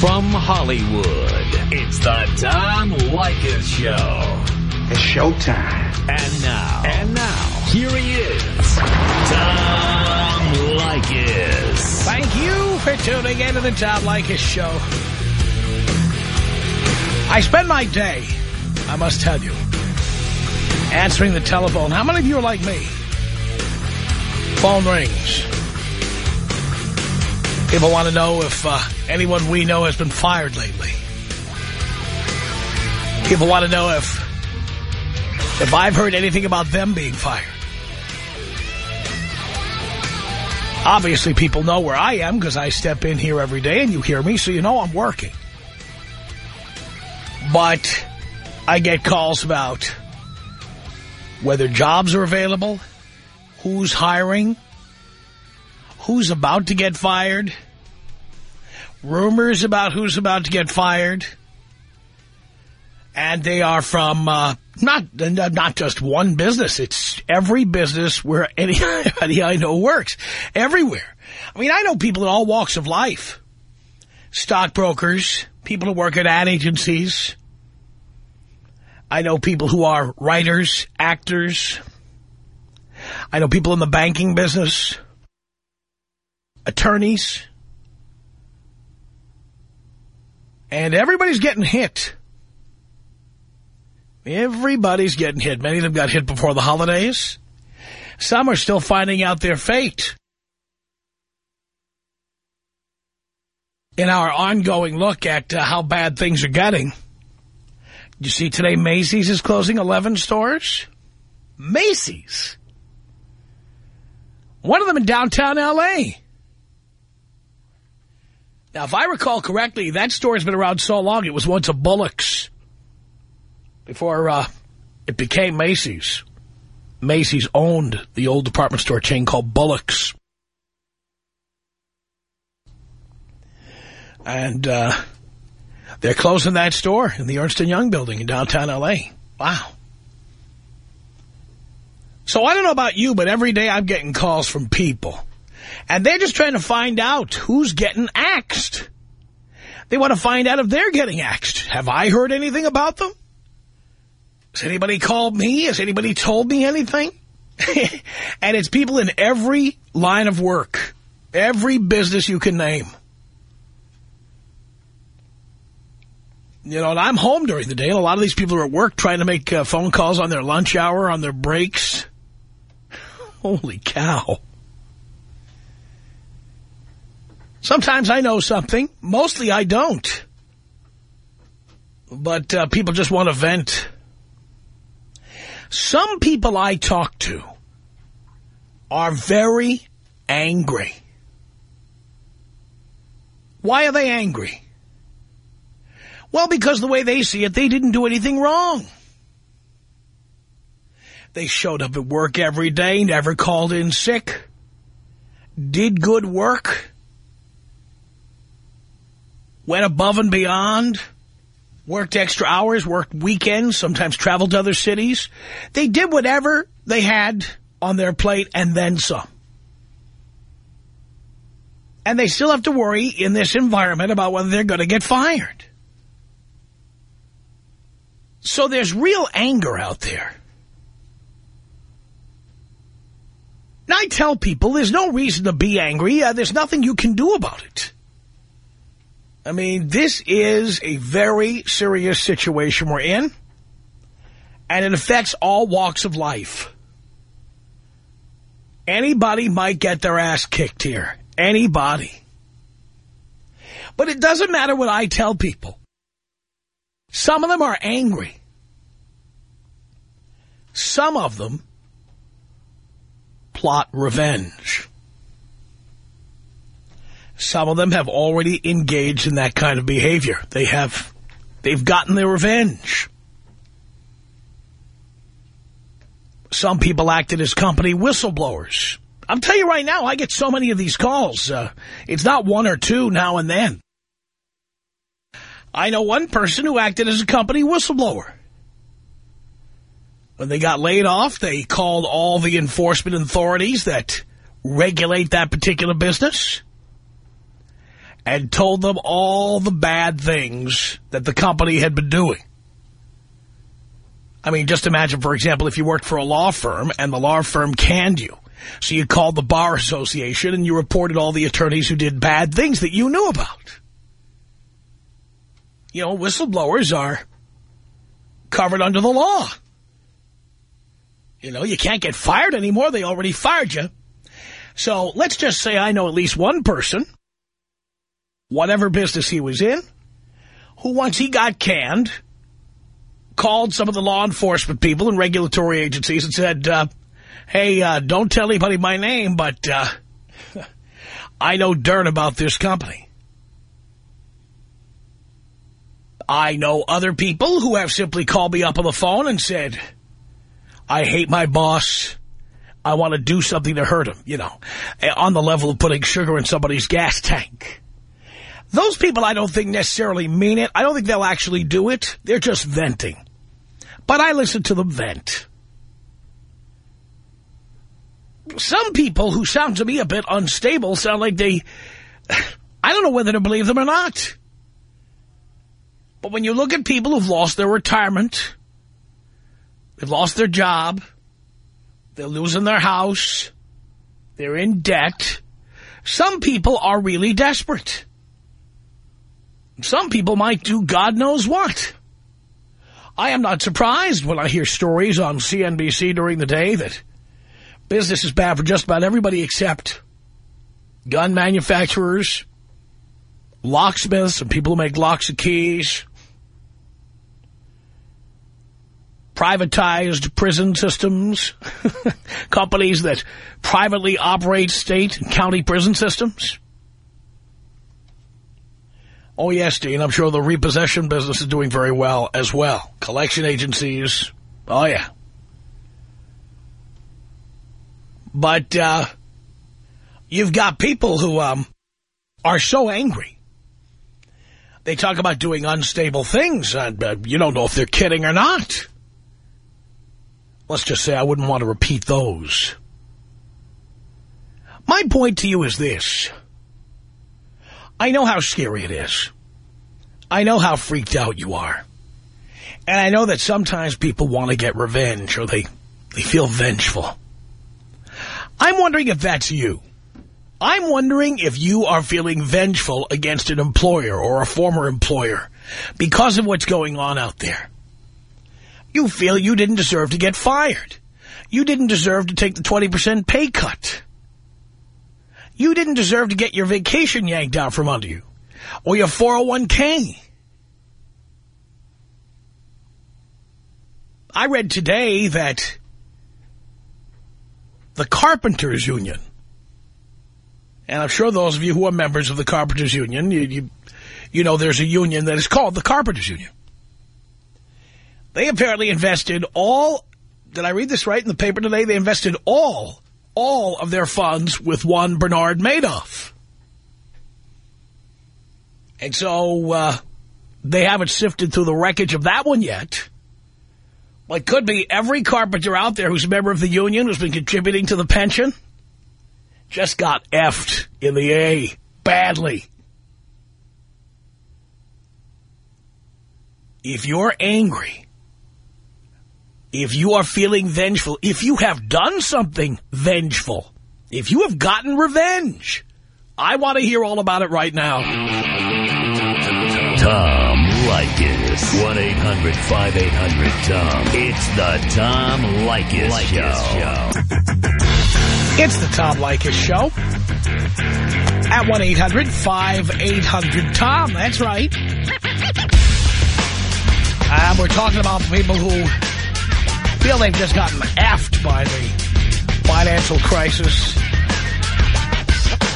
From Hollywood, it's the Tom Leykis Show. It's showtime. And now. And now. Here he is. Tom Leykis. Thank you for tuning in to the Tom Leykis Show. I spend my day, I must tell you, answering the telephone. How many of you are like me? Phone rings. People want to know if uh, anyone we know has been fired lately. People want to know if if I've heard anything about them being fired. Obviously, people know where I am because I step in here every day and you hear me, so you know I'm working. But I get calls about whether jobs are available, who's hiring, who's about to get fired, rumors about who's about to get fired, and they are from uh, not not just one business. It's every business where anybody I know works, everywhere. I mean, I know people in all walks of life, stockbrokers, people who work at ad agencies. I know people who are writers, actors. I know people in the banking business, attorneys. And everybody's getting hit. Everybody's getting hit. Many of them got hit before the holidays. Some are still finding out their fate. In our ongoing look at uh, how bad things are getting, you see today Macy's is closing 11 stores? Macy's. One of them in downtown L.A. Now, if I recall correctly, that store has been around so long, it was once a Bullock's before uh, it became Macy's. Macy's owned the old department store chain called Bullock's. And uh, they're closing that store in the Ernst & Young building in downtown L.A. Wow. So I don't know about you, but every day I'm getting calls from people. And they're just trying to find out who's getting axed. They want to find out if they're getting axed. Have I heard anything about them? Has anybody called me? Has anybody told me anything? and it's people in every line of work. Every business you can name. You know, and I'm home during the day, and a lot of these people are at work trying to make uh, phone calls on their lunch hour, on their breaks. Holy cow. Sometimes I know something. Mostly I don't. But uh, people just want to vent. Some people I talk to are very angry. Why are they angry? Well, because the way they see it, they didn't do anything wrong. They showed up at work every day, never called in sick, did good work, went above and beyond, worked extra hours, worked weekends, sometimes traveled to other cities. They did whatever they had on their plate and then some. And they still have to worry in this environment about whether they're going to get fired. So there's real anger out there. Now, I tell people there's no reason to be angry. Uh, there's nothing you can do about it. I mean, this is a very serious situation we're in, and it affects all walks of life. Anybody might get their ass kicked here. Anybody. But it doesn't matter what I tell people. Some of them are angry. Some of them plot revenge. Some of them have already engaged in that kind of behavior. They have, they've gotten their revenge. Some people acted as company whistleblowers. I'm telling you right now, I get so many of these calls. Uh, it's not one or two now and then. I know one person who acted as a company whistleblower. When they got laid off, they called all the enforcement authorities that regulate that particular business and told them all the bad things that the company had been doing. I mean, just imagine, for example, if you worked for a law firm and the law firm canned you. So you called the Bar Association and you reported all the attorneys who did bad things that you knew about. You know, whistleblowers are covered under the law. You know, you can't get fired anymore. They already fired you. So let's just say I know at least one person, whatever business he was in, who once he got canned, called some of the law enforcement people and regulatory agencies and said, uh, hey, uh, don't tell anybody my name, but uh, I know dirt about this company. I know other people who have simply called me up on the phone and said, I hate my boss. I want to do something to hurt him, you know, on the level of putting sugar in somebody's gas tank. Those people I don't think necessarily mean it. I don't think they'll actually do it. They're just venting. But I listen to them vent. Some people who sound to me a bit unstable sound like they... I don't know whether to believe them or not. But when you look at people who've lost their retirement, they've lost their job, they're losing their house, they're in debt, some people are really desperate. Some people might do God knows what. I am not surprised when I hear stories on CNBC during the day that business is bad for just about everybody except gun manufacturers, locksmiths and people who make locks and keys, privatized prison systems, companies that privately operate state and county prison systems. Oh, yes, Dean, I'm sure the repossession business is doing very well as well. Collection agencies, oh, yeah. But uh, you've got people who um, are so angry. They talk about doing unstable things, and uh, you don't know if they're kidding or not. Let's just say I wouldn't want to repeat those. My point to you is this. I know how scary it is. I know how freaked out you are. And I know that sometimes people want to get revenge or they, they feel vengeful. I'm wondering if that's you. I'm wondering if you are feeling vengeful against an employer or a former employer because of what's going on out there. You feel you didn't deserve to get fired. You didn't deserve to take the 20% pay cut. You didn't deserve to get your vacation yanked out from under you. Or your 401k. I read today that the Carpenters Union, and I'm sure those of you who are members of the Carpenters Union, you, you, you know there's a union that is called the Carpenters Union. They apparently invested all, did I read this right in the paper today? They invested all all of their funds with one Bernard Madoff. And so uh, they haven't sifted through the wreckage of that one yet. But could be every carpenter out there who's a member of the union who's been contributing to the pension just got effed in the A badly. If you're angry if you are feeling vengeful, if you have done something vengeful, if you have gotten revenge, I want to hear all about it right now. Tom Leykis. 1-800-5800-TOM. It's the Tom Leykis, Leykis Show. It's the Tom Leykis Show. At 1-800-5800-TOM. That's right. And we're talking about people who feel they've just gotten effed by the financial crisis.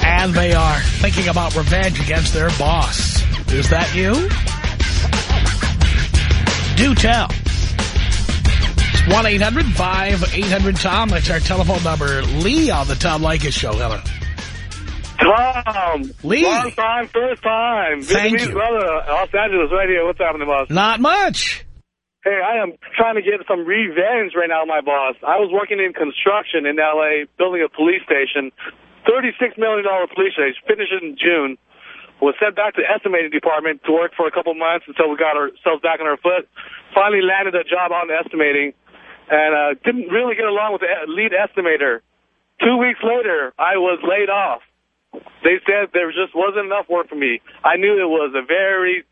And they are thinking about revenge against their boss. Is that you? Do tell. It's 1-800-5800-TOM. That's our telephone number. Lee on the Tom Leykis Show. Hello. Tom. Lee. Long time, first time. Thank Vietnamese you. brother, Los Angeles right here. What's happening, boss? Not much. Hey, I am trying to get some revenge right now, my boss. I was working in construction in L.A., building a police station. $36 million police station, finished in June. was sent back to the estimating department to work for a couple months until we got ourselves back on our foot. Finally landed a job on estimating and uh, didn't really get along with the lead estimator. Two weeks later, I was laid off. They said there just wasn't enough work for me. I knew it was a very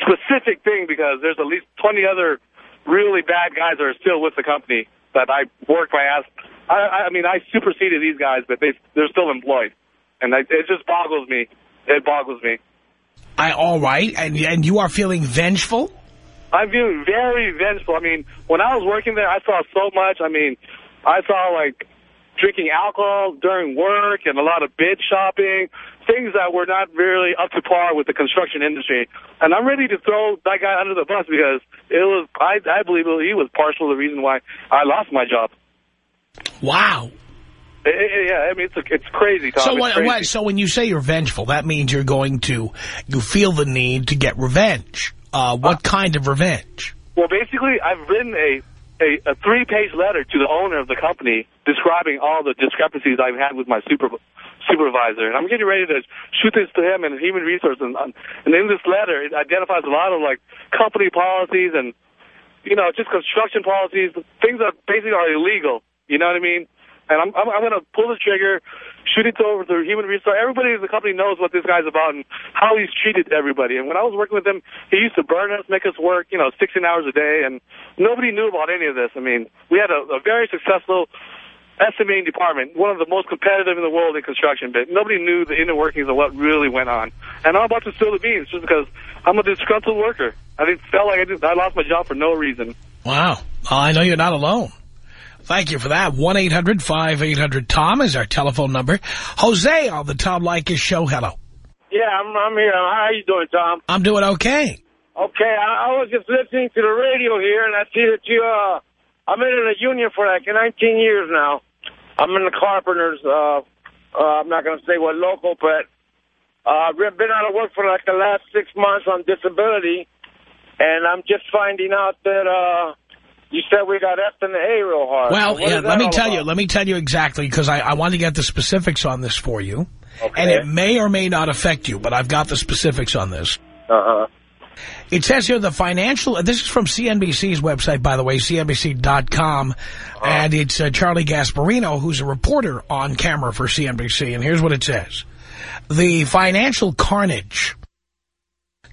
specific thing because there's at least 20 other really bad guys that are still with the company that I work my ass. I, I mean, I superseded these guys, but they they're still employed, and I, it just boggles me. It boggles me. I all right, and and you are feeling vengeful. I'm feeling very vengeful. I mean, when I was working there, I saw so much. I mean, I saw like drinking alcohol during work and a lot of bid shopping, things that were not really up to par with the construction industry. And I'm ready to throw that guy under the bus because it was, I, I believe he was partial to the reason why I lost my job. Wow. It, it, yeah, I mean, it's, it's crazy, Tom. So, when, crazy. so when you say you're vengeful, that means you're going to, you feel the need to get revenge. Uh, what uh, kind of revenge? Well, basically, I've written a a, a three-page letter to the owner of the company describing all the discrepancies I've had with my super, supervisor. And I'm getting ready to shoot this to him and human resources. And, and in this letter, it identifies a lot of, like, company policies and, you know, just construction policies, things that basically are illegal. You know what I mean? And I'm, I'm, I'm going to pull the trigger, shoot it over to human resource. Everybody in the company knows what this guy's about and how he's treated everybody. And when I was working with him, he used to burn us, make us work, you know, 16 hours a day. And nobody knew about any of this. I mean, we had a, a very successful estimating department, one of the most competitive in the world in construction, but nobody knew the inner workings of what really went on. And I'm about to spill the beans just because I'm a disgruntled worker. I felt like I, just, I lost my job for no reason. Wow. I know you're not alone. Thank you for that. 1-800-5800-TOM is our telephone number. Jose on the Tom Leykis show. Hello. Yeah, I'm, I'm here. How are you doing, Tom? I'm doing okay. Okay, I, I was just listening to the radio here, and I see that you, uh, I've been in a union for like 19 years now. I'm in the carpenters, uh, uh, I'm not going to say what local, but uh, I've been out of work for like the last six months on disability, and I'm just finding out that, uh, you said we got F in the A real hard. Well, so yeah, let me tell about? you. Let me tell you exactly, because I, I want to get the specifics on this for you. Okay. And it may or may not affect you, but I've got the specifics on this. Uh-huh. It says here the financial, this is from CNBC's website, by the way, CNBC.com, Uh-huh. and it's uh, Charlie Gasparino, who's a reporter on camera for CNBC, and here's what it says. The financial carnage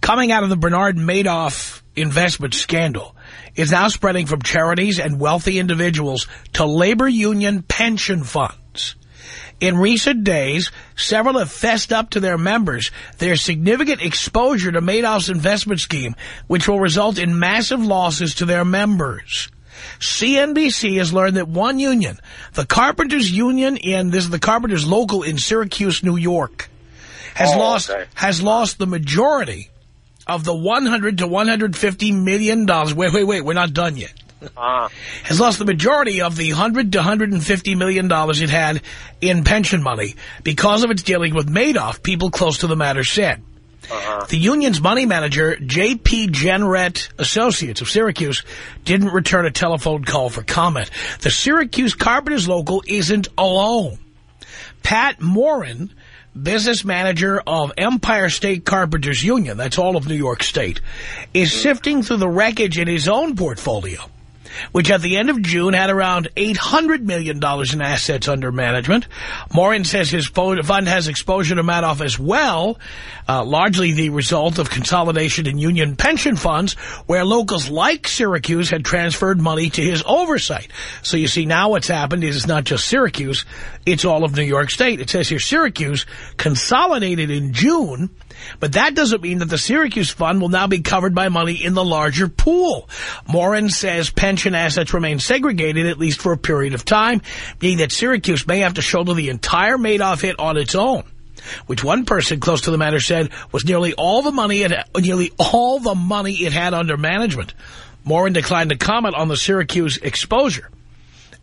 coming out of the Bernard Madoff investment scandal is now spreading from charities and wealthy individuals to labor union pension funds. In recent days, several have fessed up to their members their significant exposure to Madoff's investment scheme, which will result in massive losses to their members. CNBC has learned that one union, the Carpenters Union in, this is the Carpenters local in Syracuse, New York, has Oh, lost, okay. has lost the majority of the 100 to 150 million dollars. Wait, wait, wait, we're not done yet. Uh, Has lost the majority of the 100 to 150 million dollars it had in pension money because of its dealing with Madoff, people close to the matter said. uh-huh. The union's money manager, J.P. Jeanneret Associates of Syracuse, didn't return a telephone call for comment. The Syracuse Carpenters local isn't alone. Pat Morin, business manager of Empire State Carpenters Union, that's all of New York State, is sifting through the wreckage in his own portfolio, which at the end of June had around $800 million in assets under management. Morin says his fund has exposure to Madoff as well, uh, largely the result of consolidation in union pension funds, where locals like Syracuse had transferred money to his oversight. So you see, now what's happened is it's not just Syracuse, it's all of New York State. It says here Syracuse consolidated in June, but that doesn't mean that the Syracuse fund will now be covered by money in the larger pool. Morin says pension assets remain segregated at least for a period of time, meaning that Syracuse may have to shoulder the entire Madoff hit on its own which one person close to the matter said was nearly all the money it nearly all the money it had under management. Morin declined to comment on the Syracuse exposure.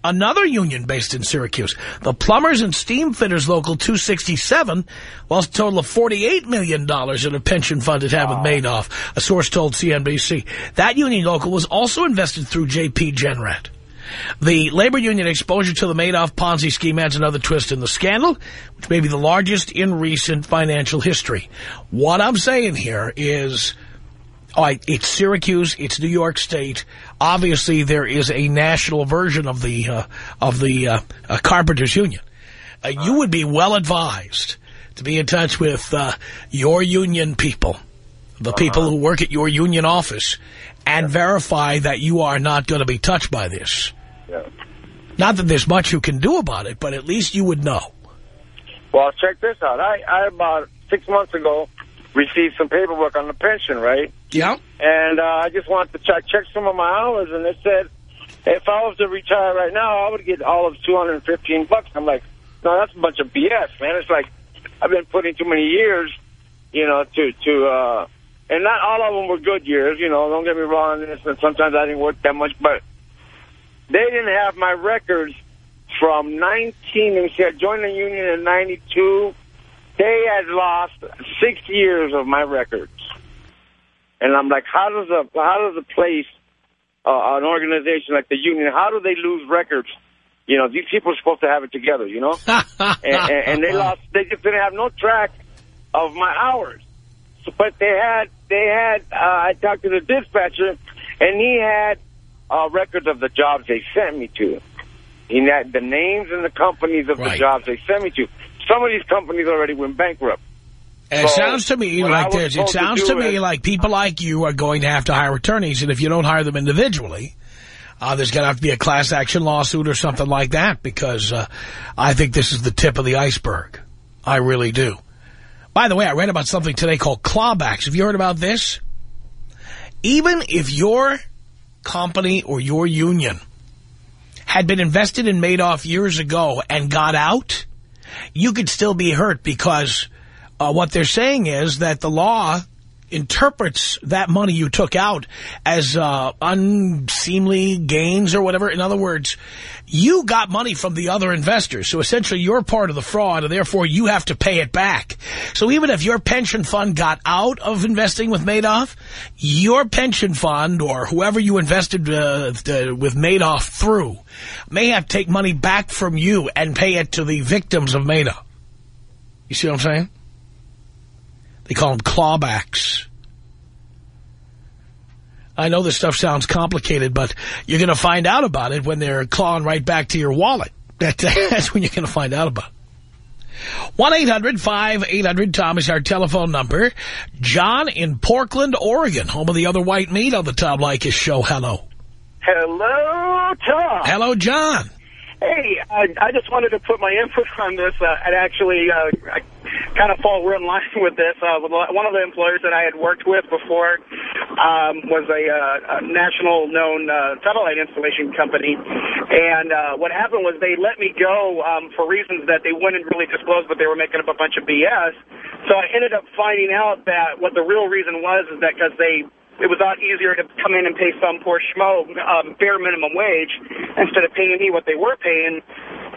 Another union based in Syracuse, the Plumbers and Steam Fitters Local 267, lost a total of $48 million in a pension fund it had with Madoff, a source told CNBC. That union local was also invested through J.P. Jeanneret. The labor union exposure to the Madoff Ponzi scheme adds another twist in the scandal, which may be the largest in recent financial history. What I'm saying here is, oh, I, it's Syracuse, it's New York State. Obviously, there is a national version of the uh, of the uh, uh, carpenters union. Uh, you would be well advised to be in touch with uh, your union people, the people who work at your union office, and verify that you are not going to be touched by this. Yeah. Not that there's much you can do about it, but at least you would know. Well, check this out. I, I about six months ago received some paperwork on the pension, right? Yeah. And uh, I just wanted to check check some of my hours, and it said if I was to retire right now, I would get all of 215 bucks. I'm like, no, that's a bunch of BS, man. It's like I've been putting too many years, you know, to to uh, and not all of them were good years, you know. Don't get me wrong. And sometimes I didn't work that much, but they didn't have my records from 19. Let me see. I joined the union in 92. They had lost six years of my records. And I'm like, how does a how does a place, uh, an organization like the union, how do they lose records? You know, these people are supposed to have it together, you know? and, and, and they lost, they just didn't have no track of my hours. So, but they had, they had, uh, I talked to the dispatcher, and he had uh, records of the jobs they sent me to. He had the names and the companies of Right. the jobs they sent me to. Some of these companies already went bankrupt. It So, sounds to me like this. It told to sounds to me is- like people like you are going to have to hire attorneys, and if you don't hire them individually, uh, there's going to have to be a class action lawsuit or something like that, because uh, I think this is the tip of the iceberg. I really do. By the way, I read about something today called clawbacks. Have you heard about this? Even if your company or your union had been invested in Madoff years ago and got out, you could still be hurt because uh, what they're saying is that the law interprets that money you took out as uh, unseemly gains or whatever. In other words, you got money from the other investors. So essentially you're part of the fraud and therefore you have to pay it back. So even if your pension fund got out of investing with Madoff, your pension fund or whoever you invested uh, th- with Madoff through may have to take money back from you and pay it to the victims of Madoff. You see what I'm saying? They call them clawbacks. I know this stuff sounds complicated, but you're going to find out about it when they're clawing right back to your wallet. That, that's when you're going to find out about it. 1-800-5800-TOM is our telephone number. John in Portland, Oregon, home of the other white meat on the Tom Leykis show. Hello. Hello, Tom. Hello, John. Hey, I, I just wanted to put my input on this. Uh, and actually, uh, kind of fall in line with this. Uh, one of the employers that I had worked with before um, was a, uh, a national known uh, satellite installation company. And uh, what happened was they let me go um, for reasons that they wouldn't really disclose, but they were making up a bunch of BS. So I ended up finding out that what the real reason was is that because they it was a lot easier to come in and pay some poor schmo um, bare minimum wage instead of paying me what they were paying.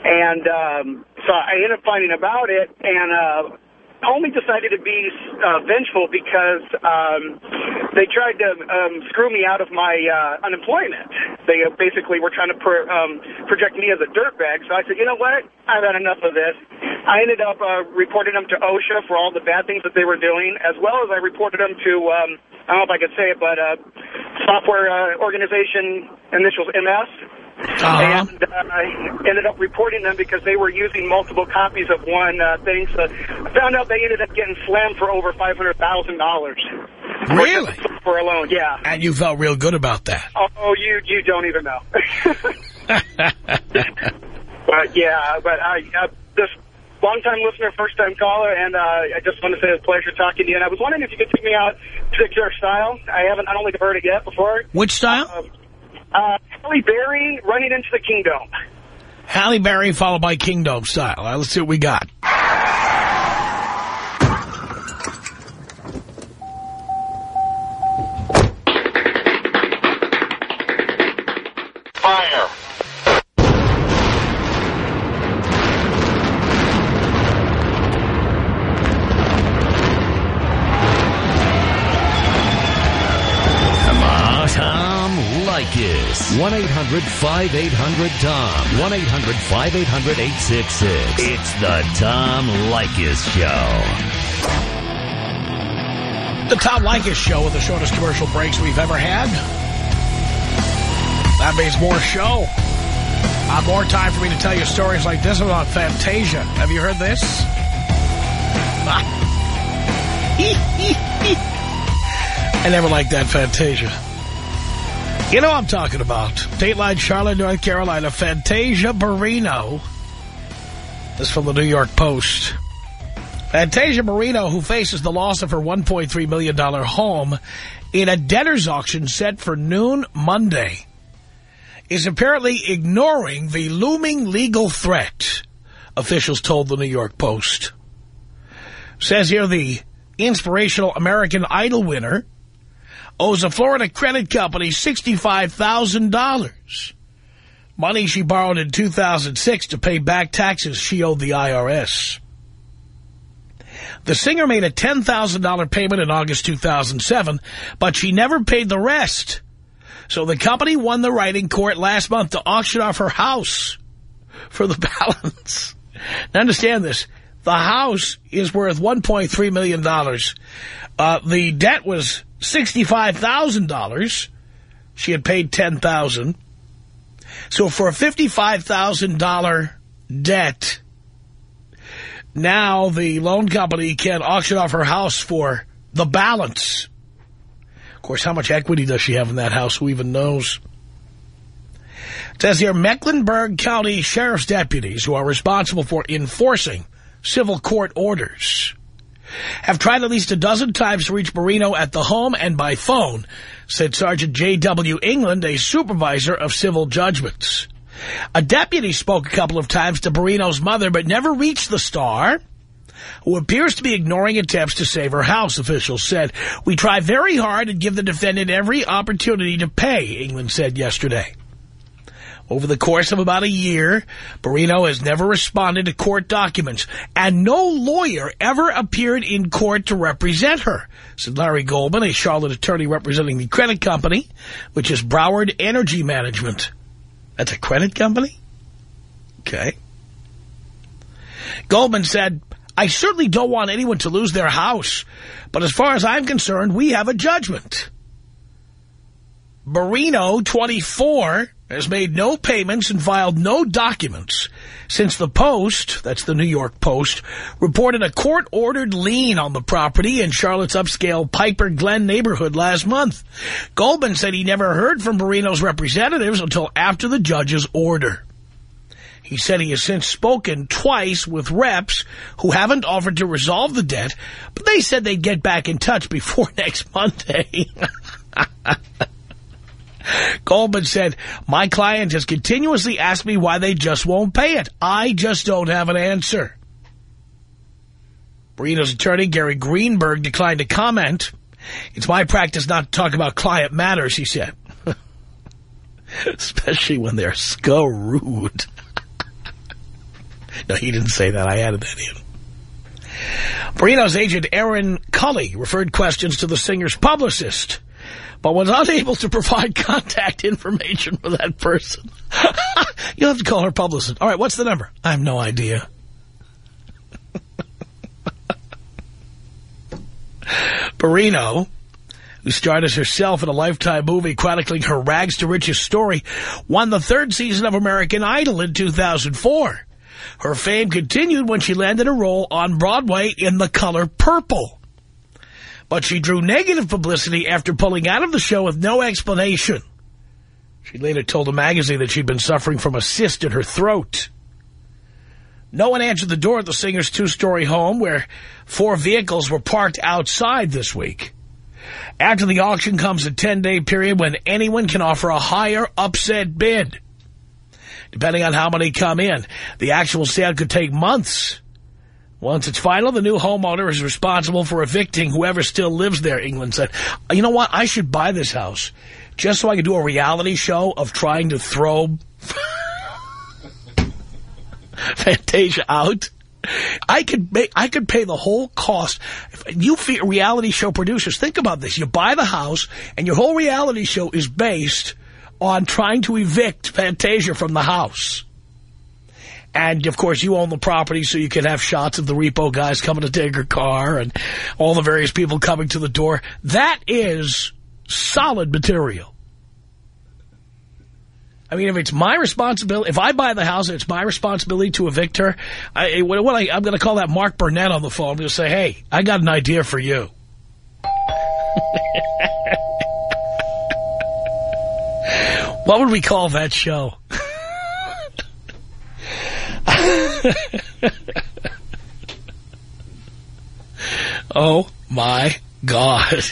And um, so I ended up finding about it and uh, only decided to be uh, vengeful because um, they tried to um, screw me out of my uh, unemployment. They uh, basically were trying to pro um, project me as a dirtbag. So I said, you know what? I've had enough of this. I ended up uh, reporting them to OSHA for all the bad things that they were doing, as well as I reported them to, um, I don't know if I could say it, but uh, software uh, organization initials MS. Uh-huh. And uh, I ended up reporting them because they were using multiple copies of one uh, thing. So I found out they ended up getting slammed for over $500,000. Really? For a loan, yeah. And you felt real good about that. Oh, you you don't even know. but yeah, but I uh, this long time listener, first time caller, and uh, I just want to say it's a pleasure talking to you. And I was wondering if you could take me out particular style. I haven't, I don't think I've heard it yet before. Which style? Um, uh, Halle Berry running into the kingdom. Halle Berry followed by Kingdom style. Let's see what we got. Leykis. 1-800-5800-TOM. 1-800-5800-866. It's the Tom Leykis Show. The Tom Leykis Show with the shortest commercial breaks we've ever had. That means more show. Uh, more time for me to tell you stories like this about Fantasia. Have you heard this? I never liked that Fantasia. You know I'm talking about. Dateline Charlotte, North Carolina. Fantasia Barrino. This is from the New York Post. Fantasia Barrino, who faces the loss of her $1.3 million home in a debtor's auction set for noon Monday, is apparently ignoring the looming legal threat, officials told the New York Post. Says here the inspirational American Idol winner owes a Florida credit company $65,000. Money she borrowed in 2006 to pay back taxes she owed the IRS. The singer made a $10,000 payment in August 2007, but she never paid the rest. So the company won the right in court last month to auction off her house for the balance. Now understand this. The house is worth $1.3 million. Uh, the debt was $65,000. She had paid 10,000. So for a $55,000 debt, now the loan company can auction off her house for the balance. Of course, how much equity does she have in that house? Who even knows? It says here, Mecklenburg County Sheriff's deputies who are responsible for enforcing civil court orders have tried at least a dozen times to reach Barrino at the home and by phone, said Sergeant J.W. England, a supervisor of civil judgments. A deputy spoke a couple of times to Barrino's mother, but never reached the star, who appears to be ignoring attempts to save her house, officials said. We try very hard and give the defendant every opportunity to pay, England said yesterday. Over the course of about a year, Barrino has never responded to court documents, and no lawyer ever appeared in court to represent her, said Larry Goldman, a Charlotte attorney representing the credit company, which is Broward Energy Management. That's a credit company? Okay. Goldman said, I certainly don't want anyone to lose their house, but as far as I'm concerned, we have a judgment. Barrino, 24, has made no payments and filed no documents since the Post, that's the New York Post, reported a court-ordered lien on the property in Charlotte's upscale Piper Glen neighborhood last month. Goldman said he never heard from Barrino's representatives until after the judge's order. He said he has since spoken twice with reps who haven't offered to resolve the debt, but they said they'd get back in touch before next Monday. Goldman said, my client has continuously asked me why they just won't pay it. I just don't have an answer. Barrino's attorney, Gary Greenberg, declined to comment. It's my practice not to talk about client matters, he said. Especially when they're rude. no, he didn't say that. I added that in. Barrino's agent, Aaron Cully, referred questions to the singer's publicist but was unable to provide contact information for that person. You'll have to call her publicist. All right, what's the number? I have no idea. Barrino, who starred as herself in a Lifetime movie chronicling her rags to riches story, won the third season of American Idol in 2004. Her fame continued when she landed a role on Broadway in The Color Purple but she drew negative publicity after pulling out of the show with no explanation. She later told a magazine that she'd been suffering from a cyst in her throat. No one answered the door at the singer's two-story home where four vehicles were parked outside this week. After the auction comes a 10-day period when anyone can offer a higher upset bid. Depending on how many come in, the actual sale could take months. Once it's final, the new homeowner is responsible for evicting whoever still lives there, England said. You know what? I should buy this house just so I can do a reality show of trying to throw Fantasia out. I could make, I could pay the whole cost. You reality show producers, think about this. You buy the house and your whole reality show is based on trying to evict Fantasia from the house. And, of course, you own the property, so you can have shots of the repo guys coming to take her car and all the various people coming to the door. That is solid material. I mean, if it's my responsibility, if I buy the house, it's my responsibility to evict her. I, what, what I, I'm going to call that Mark Burnett on the phone. I'm going to say, hey, I got an idea for you. what would we call that show? oh, my God.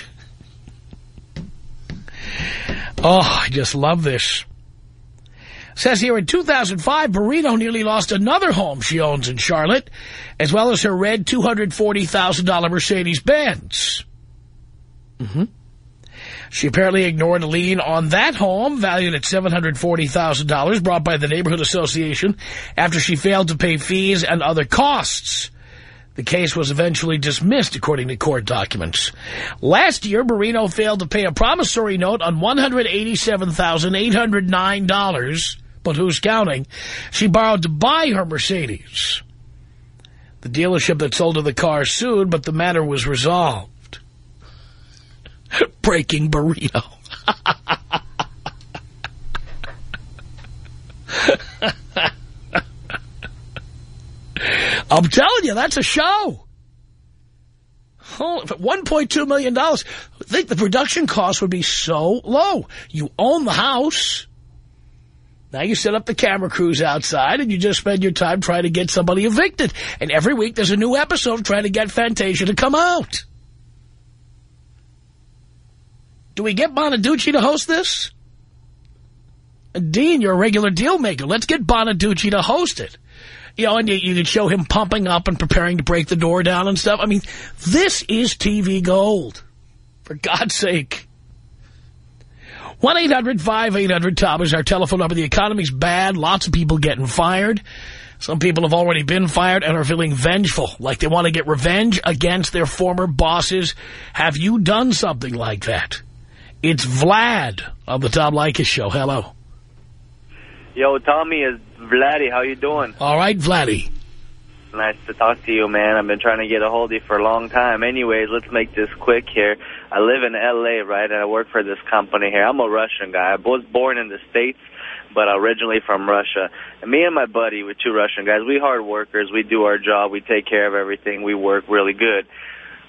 Oh, I just love this. Says here, in 2005, Burrito nearly lost another home she owns in Charlotte, as well as her red $240,000 Mercedes-Benz. Mm -hmm. She apparently ignored a lien on that home, valued at $740,000, brought by the Neighborhood Association after she failed to pay fees and other costs. The case was eventually dismissed, according to court documents. Last year, Marino failed to pay a promissory note on $187,809, but who's counting, she borrowed to buy her Mercedes. The dealership that sold her the car sued, but the matter was resolved. Breaking burrito. I'm telling you, that's a show. Oh, $1.2 million. Think the production cost would be so low. You own the house. Now you set up the camera crews outside and you just spend your time trying to get somebody evicted. And every week there's a new episode trying to get Fantasia to come out. Do we get Bonaduce to host this? Dean, you're a regular deal maker. Let's get Bonaduce to host it. You know, and you, you could show him pumping up and preparing to break the door down and stuff. I mean, this is TV gold. For God's sake. 1-800-5800-TOM is our telephone number. The economy's bad. Lots of people getting fired. Some people have already been fired and are feeling vengeful, like they want to get revenge against their former bosses. Have you done something like that? It's Vlad on the Tom Leykis show. Hello. Yo, Tommy, is Vladdy. How you doing? All right, Vladdy. Nice to talk to you, man. I've been trying to get a hold of you for a long time. Anyways, let's make this quick here. I live in L.A., right, and I work for this company here. I'm a Russian guy. I was born in the States, but originally from Russia. And me and my buddy, we're two Russian guys. We hard workers. We do our job. We take care of everything. We work really good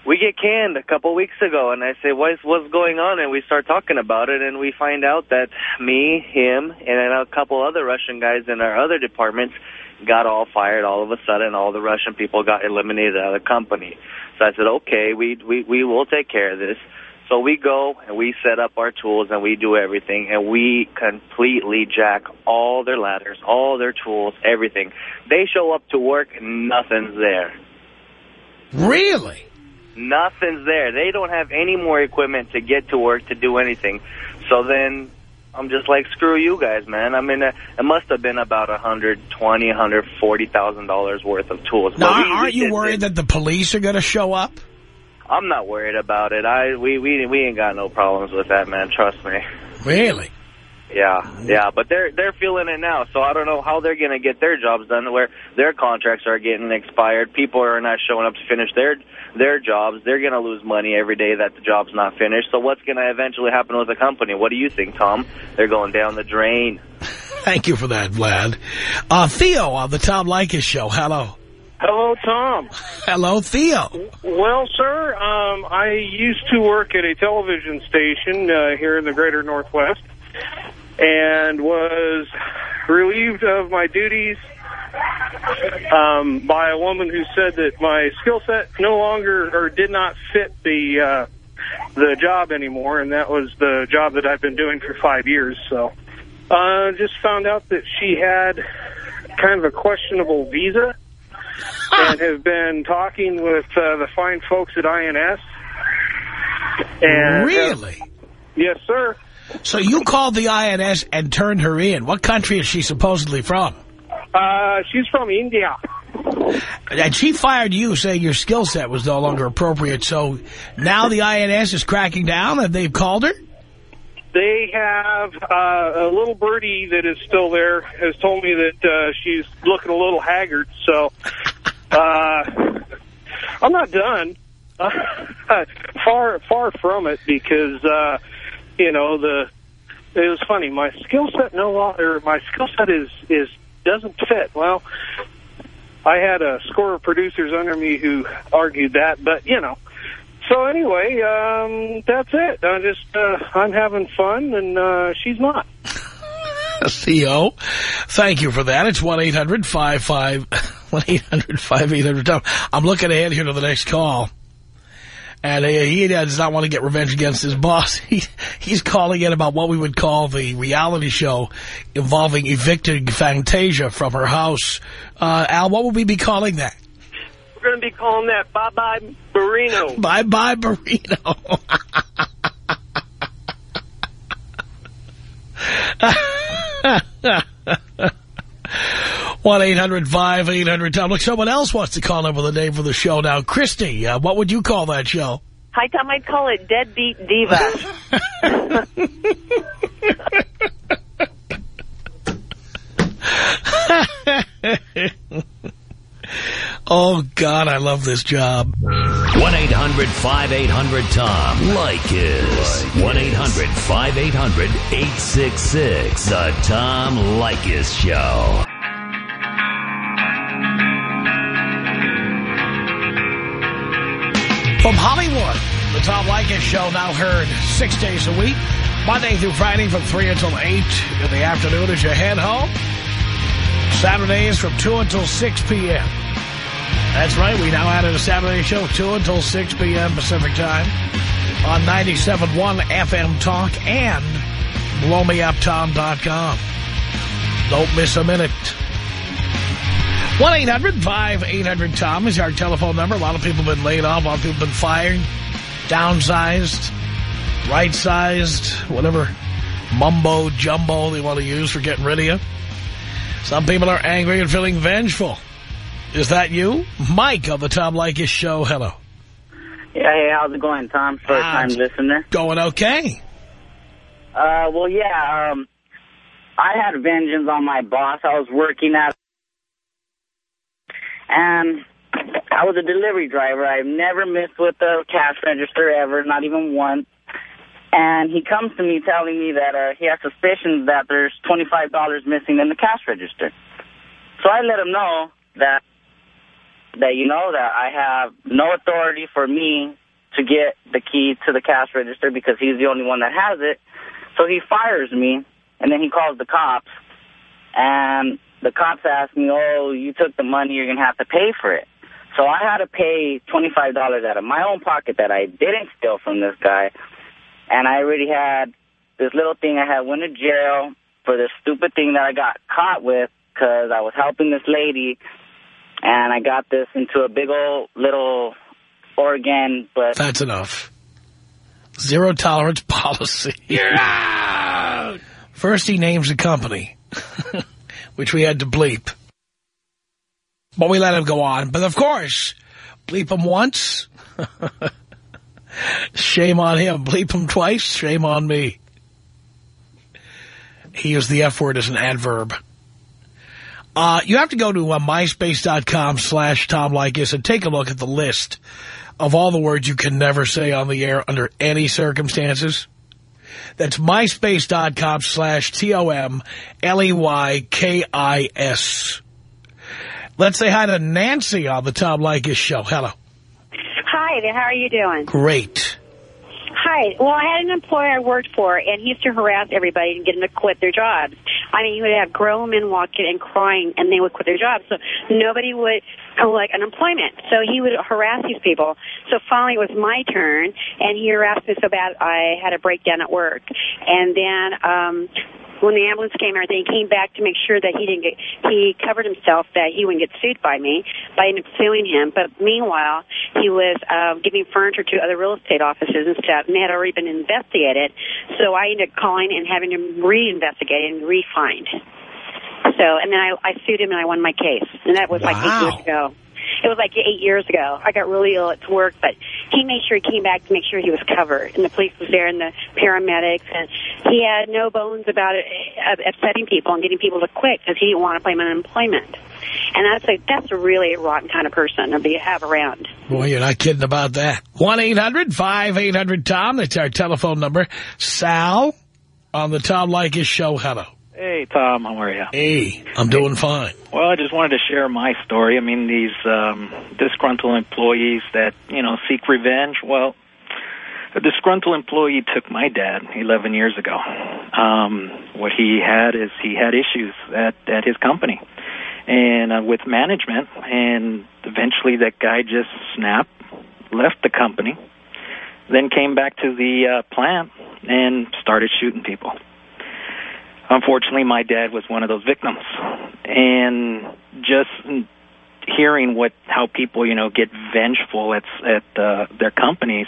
we get canned a couple weeks ago, and I say, what's, what's going on? And we start talking about it, and we find out that me, him, and a couple other Russian guys in our other departments got all fired all of a sudden. All the Russian people got eliminated out of the company. So I said, okay, we, we, we will take care of this. So we go and we set up our tools and we do everything and we completely jack all their ladders, all their tools, everything. They show up to work, nothing's there. Really? Nothing's there. They don't have any more equipment to get to work to do anything. So then I'm just like, screw you guys, man. I mean, uh, it must have been about a hundred twenty, hundred forty thousand dollars worth of tools. Now, aren't we you worried that the police are going to show up? I'm not worried about it. I we we we ain't got no problems with that, man. Trust me. Really? Yeah, yeah, but they're they're feeling it now, so I don't know how they're going to get their jobs done where their contracts are getting expired. People are not showing up to finish their their jobs. They're going to lose money every day that the job's not finished. So what's going to eventually happen with the company? What do you think, Tom? They're going down the drain. Thank you for that, Vlad. Uh, Theo on the Tom Leykis show. Hello. Hello, Tom. Hello, Theo. Well, sir, um, I used to work at a television station uh, here in the greater Northwest and was relieved of my duties um, by a woman who said that my skill set no longer or did not fit the uh, the job anymore, and that was the job that I've been doing for five years. So, uh, just found out that she had kind of a questionable visa, and have been talking with uh, the fine folks at INS. And really? Have, yes, sir. So you called the INS and turned her in. What country is she supposedly from? Uh, she's from India. And she fired you saying your skill set was no longer appropriate. So now the INS is cracking down and they've called her? they have uh, a little birdie that is still there has told me that uh, she's looking a little haggard. So uh, I'm not done. far far from it because uh, you know the it was funny. My skill set no longer my skill set is is doesn't fit. Well, I had a score of producers under me who argued that, but you know. So anyway, um, that's it. I just uh, I'm having fun, and uh, she's not. Theo, thank you for that. It's 1-800-55-1-800-5800-TOM. I'm looking ahead here to the next call. And uh, he does not want to get revenge against his boss. He, he's calling in about what we would call the reality show involving evicting Fantasia from her house. Uh, Al, what would we be calling that? We're going to be calling that Bye-Bye Burrito. Bye-Bye Burrito. 1-800-5800-TOM. Look, someone else wants to call over with a name for the show now. Christy, uh, what would you call that show? Hi, Tom. I'd call it Deadbeat Diva. oh, God, I love this job. 1-800-5800-TOM. Leykis. 1-800-5800-866. The Tom Leykis Show. From Hollywood, the Tom Leykis Show now heard six days a week, Monday through Friday from 3 until 8 in the afternoon as you head home. Saturdays from 2 until 6 p.m. That's right, we now added a Saturday show 2 until 6 p.m. Pacific Time on 97.1 FM Talk and blowmeuptom.com. Don't miss a minute. 1-800-5800-TOM is our telephone number. A lot of people have been laid off. A lot of people have been fired, downsized, right-sized, whatever mumbo jumbo they want to use for getting rid of you. Some people are angry and feeling vengeful. Is that you? Mike of the Tom Leykis Show. Hello. Yeah, hey, how's it going, Tom? First Ah, time listener. Going okay. Uh, well, yeah, um, I had vengeance on my boss. I was working at, and I was a delivery driver. I've never missed with the cash register ever, not even once. And he comes to me telling me that uh, he has suspicions that there's $25 missing in the cash register. So I let him know that that you know that I have no authority for me to get the key to the cash register because he's the only one that has it. So he fires me, and then he calls the cops, and the cops asked me, oh, you took the money, you're going to have to pay for it. So I had to pay $25 out of my own pocket that I didn't steal from this guy, and I already had this little thing I had went to jail for this stupid thing that I got caught with because I was helping this lady, and I got this into a big old little Oregon, but... That's enough. Zero tolerance policy. You're out! First he names the company, which we had to bleep. But we let him go on. But of course, bleep him once. shame on him. Bleep him twice. Shame on me. He used the F word as an adverb. Uh, you have to go to uh, myspace.com slash Tom Leykis and take a look at the list of all the words you can never say on the air under any circumstances. That's myspace.com slash T-O-M-L-E-Y-K-I-S. Let's say hi to Nancy on the Tom Leykis show. Hello. Hi there. How are you doing? Great. Hi. Well, I had an employer I worked for, and he used to harass everybody and get them to quit their jobs. I mean, he would have grown men walking and crying, and they would quit their jobs. So nobody would like unemployment. So he would harass these people. So finally, it was my turn, and he harassed me so bad I had a breakdown at work. And then um, when the ambulance came everything, he came back to make sure that he didn't get, he covered himself that he wouldn't get sued by me, by suing him. But meanwhile, he was uh, giving furniture to other real estate offices and stuff, and they had already been investigated. So I ended up calling and having him re-investigate and re-fined. So, and then I, I sued him and I won my case. And that was like eight years ago. It was like eight years ago. I got really ill at work, but he made sure he came back to make sure he was covered. And the police was there and the paramedics and, he had no bones about it, uh, upsetting people and getting people to quit because he didn't want to claim unemployment. And that's a that's a really rotten kind of person to be have around. Boy, you're not kidding about that. 1-800-5800-TOM. That's our telephone number. Sal on the Tom Leykis show. Hello. Hey, Tom, how are you? Hey, I'm doing fine. Well, I just wanted to share my story. I mean, these um, disgruntled employees that, you know, seek revenge. Well, a disgruntled employee took my dad 11 years ago. Um, what he had is he had issues at, at his company and uh, with management, and eventually that guy just snapped, left the company, then came back to the uh, plant and started shooting people unfortunately, my dad was one of those victims, and just hearing what how people you know get vengeful at at uh, their companies,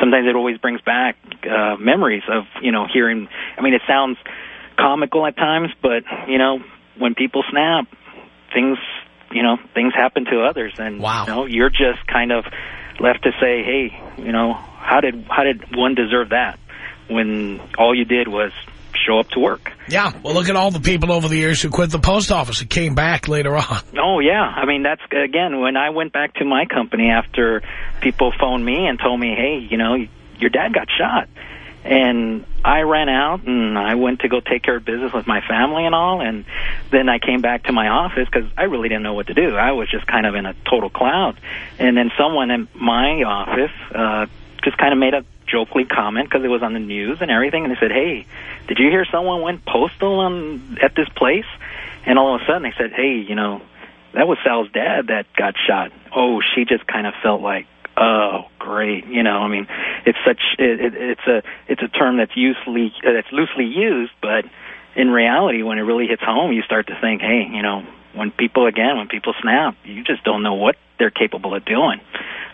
sometimes it always brings back uh, memories of you know hearing. I mean, it sounds comical at times, but you know when people snap, things you know things happen to others, and wow. you know you're just kind of left to say, hey, you know, how did how did one deserve that when all you did was show up to work. Yeah, well, look at all the people over the years who quit the post office and came back later on. Oh, yeah. I mean, that's, again, when I went back to my company after people phoned me and told me, hey, you know, your dad got shot. And I ran out and I went to go take care of business with my family and all. And then I came back to my office because I really didn't know what to do. I was just kind of in a total cloud. And then someone in my office uh, just kind of made a jokingly comment because it was on the news and everything. And they said, hey, did you hear someone went postal on, at this place? And all of a sudden they said, hey, you know, that was Sal's dad that got shot. Oh, she just kind of felt like, oh, great. You know, I mean, it's such, it, it, it's a, it's a term that's loosely, uh, that's loosely used, but in reality, when it really hits home, you start to think, hey, you know, when people, again, when people snap, you just don't know what they're capable of doing.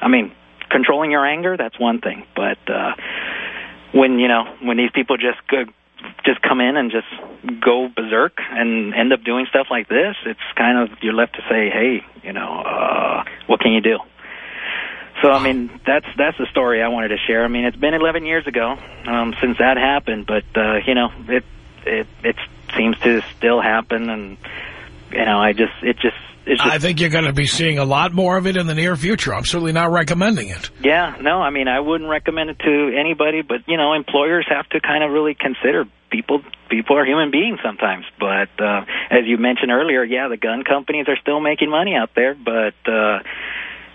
I mean, controlling your anger, that's one thing. But uh, when you know when these people just go, just come in and just go berserk and end up doing stuff like this, it's kind of you're left to say, hey, you know, uh, what can you do? So I mean, that's that's the story I wanted to share. I mean, it's been 11 years ago um, since that happened, but uh, you know, it it it seems to still happen, and you know, I just it just I think you're going to be seeing a lot more of it in the near future. I'm certainly not recommending it. Yeah, no, I mean, I wouldn't recommend it to anybody, but, you know, employers have to kind of really consider people people are human beings sometimes. But uh, as you mentioned earlier, yeah, the gun companies are still making money out there, but... Uh,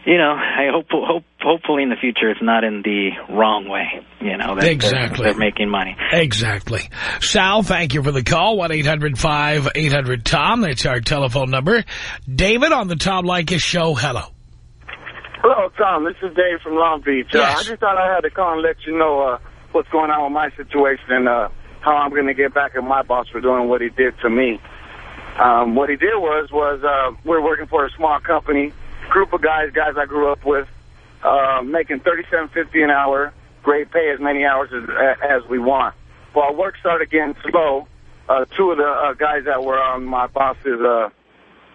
you know, I hope, hope, hopefully in the future it's not in the wrong way. You know, that exactly. They're, they're making money. Exactly. Sal, thank you for the call. 1-800-5800-TOM. That's our telephone number. David on the Tom Leykis show. Hello. Hello, Tom. This is Dave from Long Beach. Yes. Uh, I just thought I had to call and let you know uh, what's going on with my situation and uh, how I'm going to get back at my boss for doing what he did to me. Um, what he did was, was uh, we're working for a small company group of guys, guys I grew up with, uh, making thirty-seven fifty an hour, great pay, as many hours as, as we want. Well, work started getting slow. Uh, two of the uh, guys that were on my boss's, uh,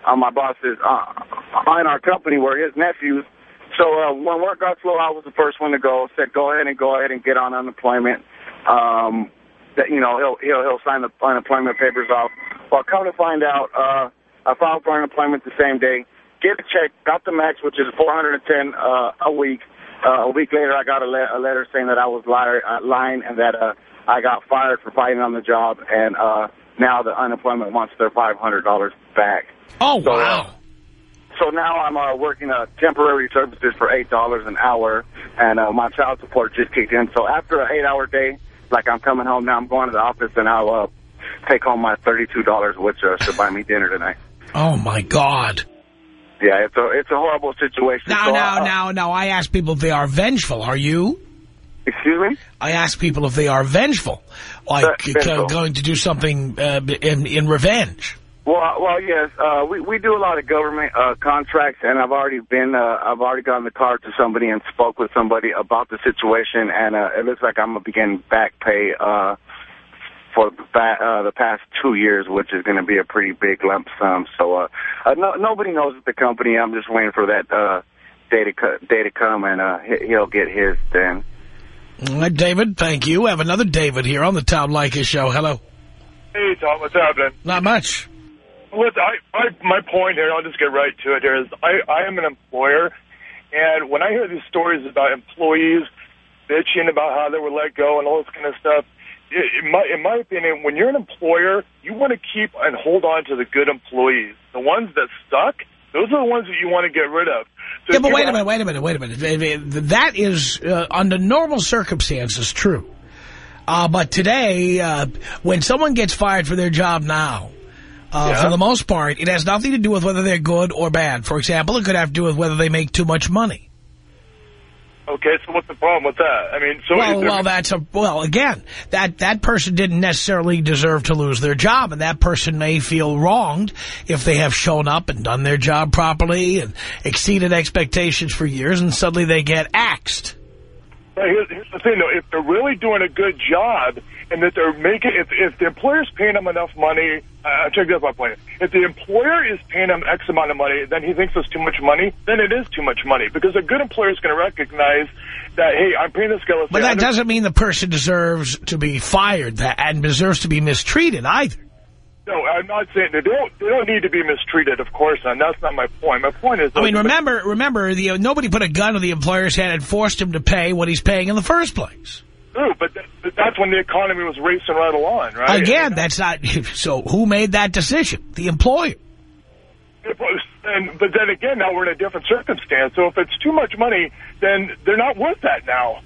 on my boss's, uh, in our company were his nephews. So uh, when work got slow, I was the first one to go. Said, go ahead and go ahead and get on unemployment. Um, that you know he'll he'll he'll sign the unemployment papers off. Well, come to find out, uh, I filed for unemployment the same day get a check, got the max, which is 410 uh, a week. Uh, a week later, I got a, le- a letter saying that I was liar, uh, lying and that uh, I got fired for fighting on the job, and uh, now the unemployment wants their $500 back. Oh, so, wow. Uh, so now I'm uh, working uh, temporary services for $8 an hour, and uh, my child support just kicked in. So after an eight-hour day, like I'm coming home now, I'm going to the office, and I'll uh, take home my $32, which uh, should buy me dinner tonight. Oh, my God. Yeah, it's a it's a horrible situation. Now, so, now, uh, now, now, I ask people if they are vengeful. Are you? Excuse me? I ask people if they are vengeful, like Uh, vengeful. uh, going to do something uh, in, in revenge. Well, well, yes. Uh, we we do a lot of government uh, contracts, and I've already been uh, I've already gotten the card to somebody and spoke with somebody about the situation, and uh, it looks like I'm gonna be getting back pay uh, for the, uh, the past two years, which is going to be a pretty big lump sum. So uh, uh, no, nobody knows at the company. I'm just waiting for that uh, day to co- day to come, and uh, he- he'll get his then. All right, David, thank you. We have another David here on the Tom Leykis show. Hello. Hey, Tom, what's happening? Not much. Listen, I, I, my point here, I'll just get right to it here, is I, I am an employer, and when I hear these stories about employees bitching about how they were let go and all this kind of stuff, in my, in my opinion, when you're an employer, you want to keep and hold on to the good employees. The ones that suck, those are the ones that you want to get rid of. So yeah, but wait a minute, wait a minute, wait a minute. That is, uh, under normal circumstances, true. Uh, but today, uh, when someone gets fired for their job now, uh, Yeah. for the most part, it has nothing to do with whether they're good or bad. For example, it could have to do with whether they make too much money. Okay, so what's the problem with that? I mean, so well, well, that's a well. Again, that that person didn't necessarily deserve to lose their job, and that person may feel wronged if they have shown up and done their job properly and exceeded expectations for years, and suddenly they get axed. Here's, here's the thing, though. If they're really doing a good job and that they're making, if, if the employer's paying them enough money, uh, check this out my point. If the employer is paying them X amount of money, then he thinks it's too much money, then it is too much money. Because a good employer is going to recognize that, hey, I'm paying this guy, But that doesn't mean the person deserves to be fired that, and deserves to be mistreated either. No, I'm not saying they don't. They don't need to be mistreated, of course, and that's not my point. My point is, I mean, remember, remember, the, nobody put a gun to the employer's head and forced him to pay what he's paying in the first place. True, but th- that's when the economy was racing right along, right? Again, that's not. So, who made that decision? The employer. And but then again, now we're in a different circumstance. So if it's too much money, then they're not worth that now.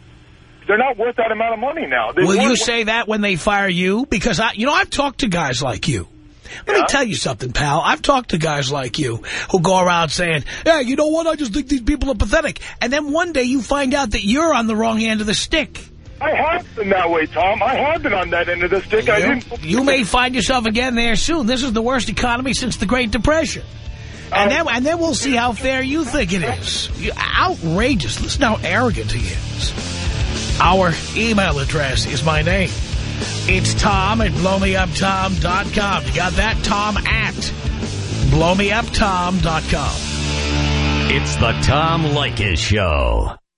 They're not worth that amount of money now. They Will you say that when they fire you? Because, I, you know, I've talked to guys like you. Let me tell you something, pal. I've talked to guys like you who go around saying, yeah, you know what, I just think these people are pathetic. And then one day you find out that you're on the wrong end of the stick. I have been that way, Tom. I have been on that end of the stick. I didn't. you may find yourself again there soon. This is the worst economy since the Great Depression. And uh, then, and then we'll see how fair you think it is. You, outrageous. Listen how arrogant he is. Our email address is my name. It's Tom at blowmeuptom.com. You got that? Tom at blowmeuptom.com. It's the Tom Leykis Show.